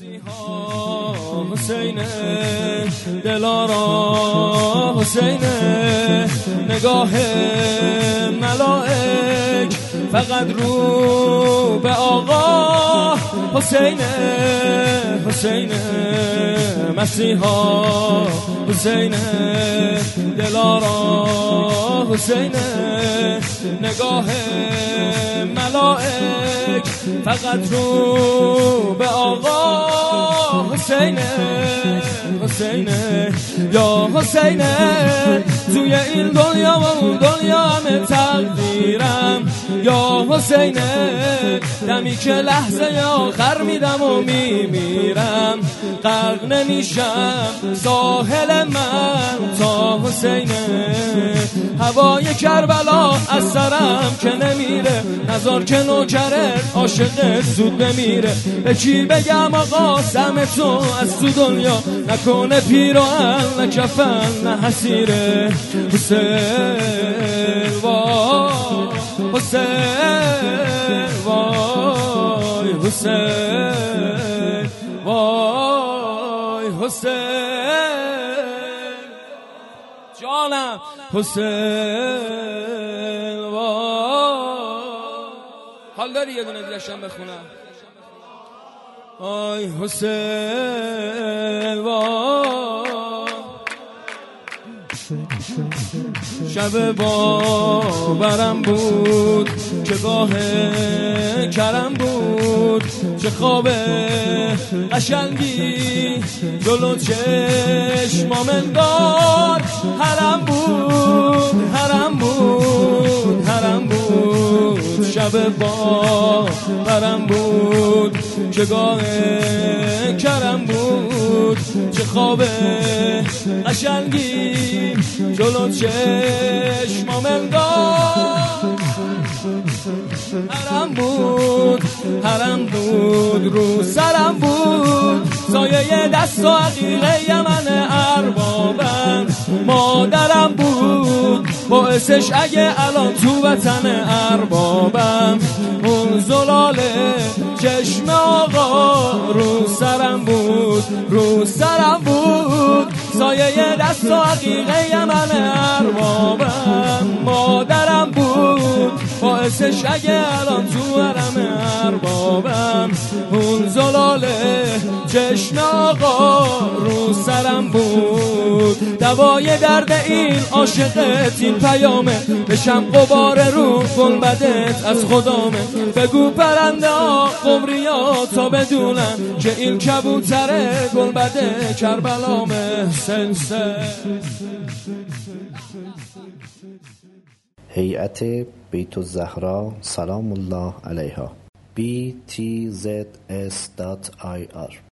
مسیحا حسین دلارا حسین نگاه ملائک فقط رو به آقا حسین حسین مسیحا حسین دلارا حسین نگاه ملائک. فقط رو به آقا حسین حسین یا حسین توی این دنیا و اون دنیا همه تقدیرم. یا حسین دمی که لحظه آخر میدم و میمیرم. غرق نمیشم ساحل من. تا حسین هوای کربلا از سرم که نظر که نوکره عاشق زود بمیره. به کی بگم آقا سم تو از تو دنیا. نکنه پیراهن نه کفن نه حسیره. حسین وای. حسین وای. حسین وای. حسین. جانم. حسین. حال داری یه دونه دیگشم بخونم؟ آی حسین وای شب باورم بود که گاه کرم بود چه خواب قشنگی جلو چشمام انگار. شب باورم بود که گاه کرم بود چه خواب قشنگی جلو چشمام انگار حرم بود حرم بود رو سرم بود سایه دست و عقیقه یمن اربابم مادرم بود. باعثش اگه الان تو وطن اربابم اون زلاله چشم آقا رو سرم بود رو سرم بود. سایه دست و عقیقه یمن اربابم مادرم بود. باعثش اگه الان تو حرم اربابم اون زلاله چشم آقا رو سرم بود. دوای درد این عاشقت این پیامه. بشم قبار رو بدت از خدامه. بگو پرنده قمریا تا بدونن که این کبوتره گلبده کربلامه. سنسه. هیئت بیت الزهرا سلام الله علیها. Btzs.ir